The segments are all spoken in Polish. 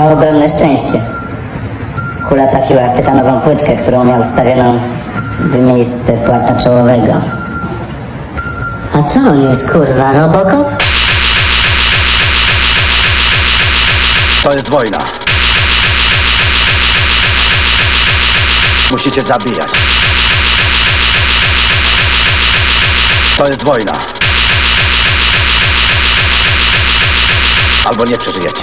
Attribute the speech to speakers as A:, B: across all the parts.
A: miał ogromne szczęście. Kula trafiła w tytanową płytkę, którą miał wstawioną w miejsce płata czołowego. A co on jest, kurwa, Robocop?
B: To jest wojna. Musicie zabijać. To jest wojna. Albo nie przeżyjecie.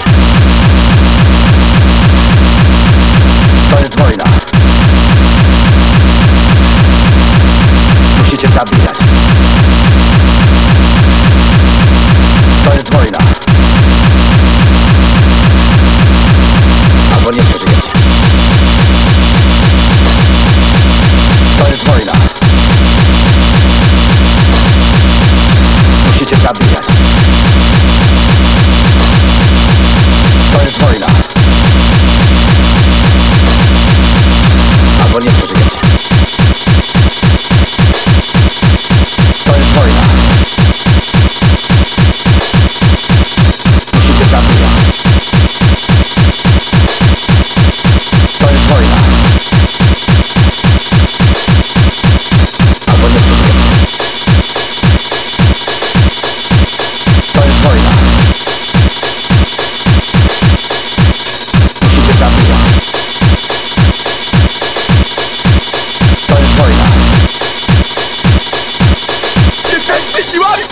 B: You are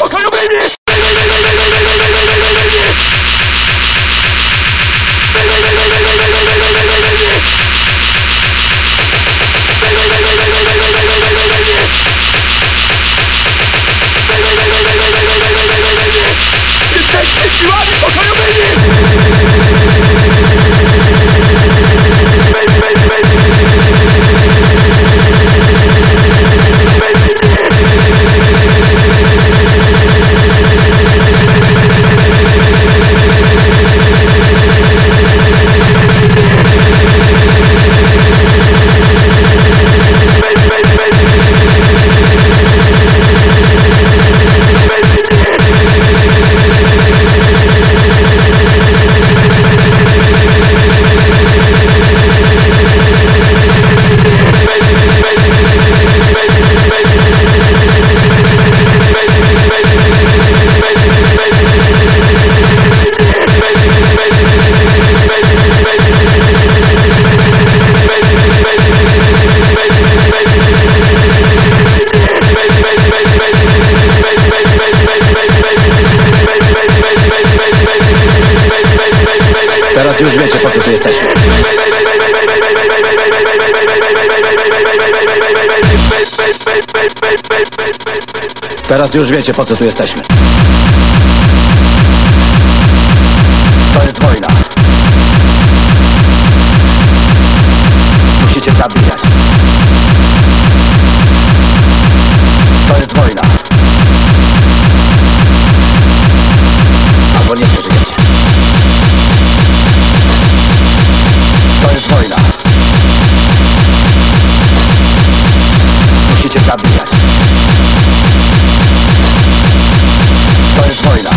B: już wiecie po co tu jesteśmy. Teraz już wiecie po co tu jesteśmy. To jest wojna. Musicie zabijać. To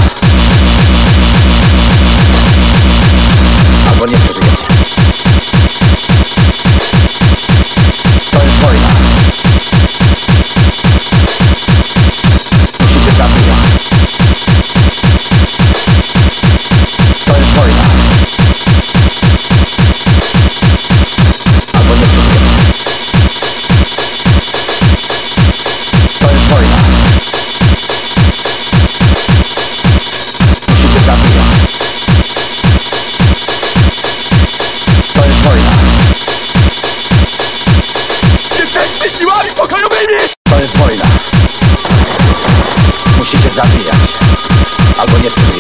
B: Jesteście siłami pokojowymi! To jest wojna. Musicie zabijać. Albo nie przeżyjecie.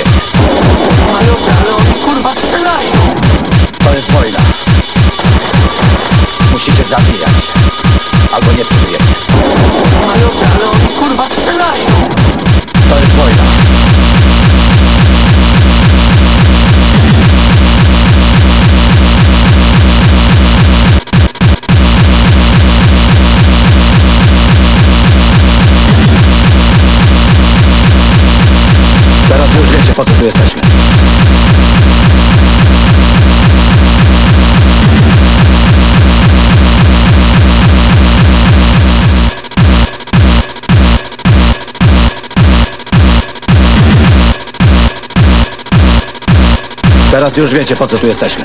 B: Teraz już wiecie, po co tu jesteśmy.